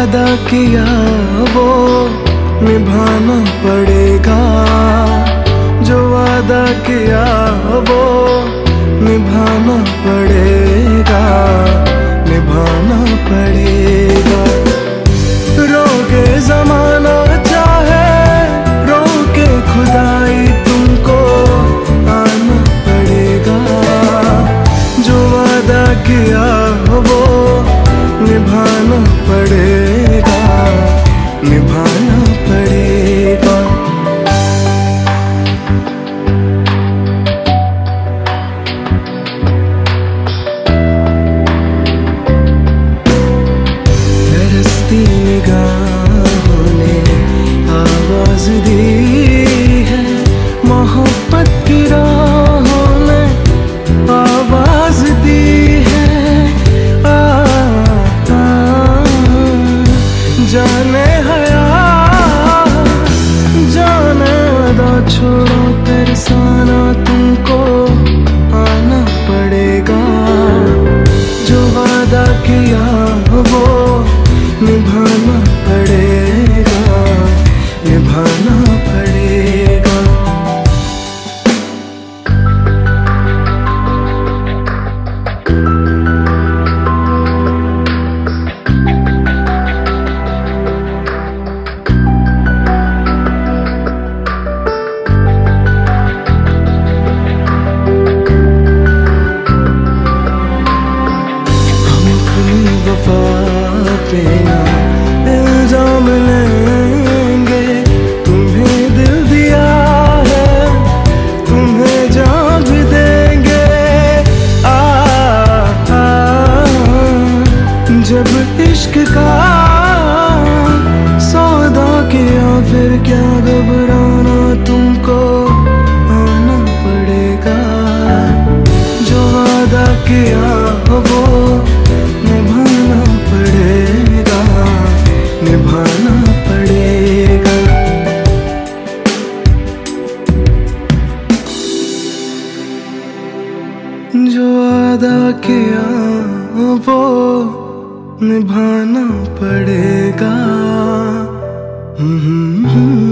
किया वो निभाना पड़ेगा। जो वादा किया वो निभाना पड़ेगा। निभाना पड़ेगा निभाना पड़ेगा। तरसती निगाहों ने आवाज़ दी है मोहब्बत की राहों वफा लेंगे तुम्हें दिल दिया है तुम्हें जान देंगे। आ, इश्क का सौदा किया फिर क्या घबराना तुमको? आना पड़ेगा। जो किया वो वादा किया वो निभाना पड़ेगा हम्म।